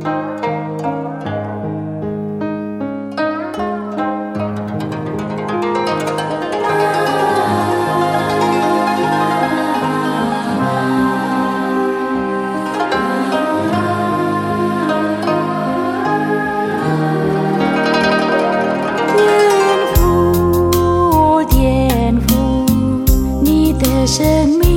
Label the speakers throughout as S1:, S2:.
S1: 祝福，祝福你的生命。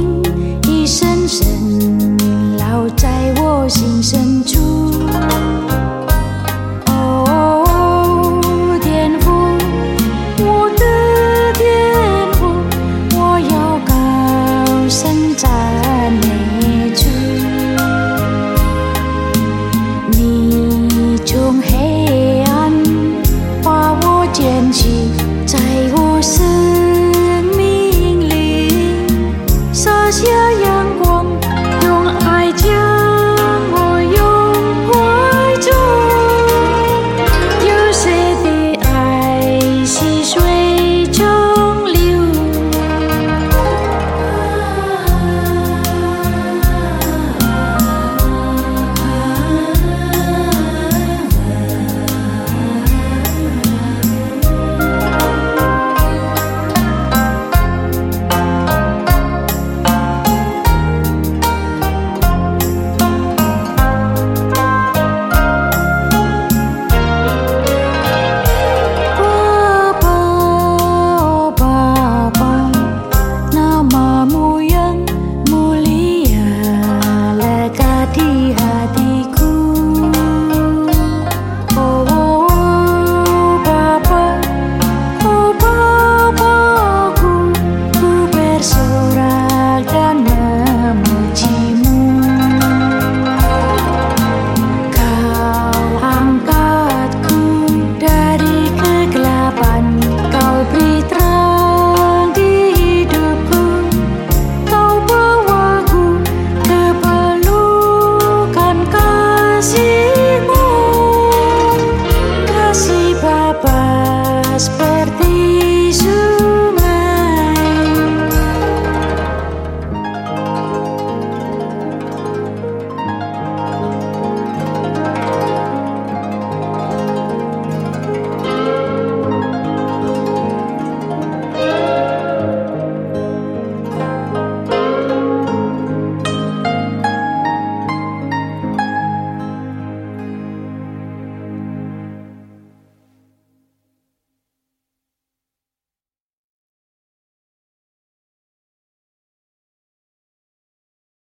S1: this.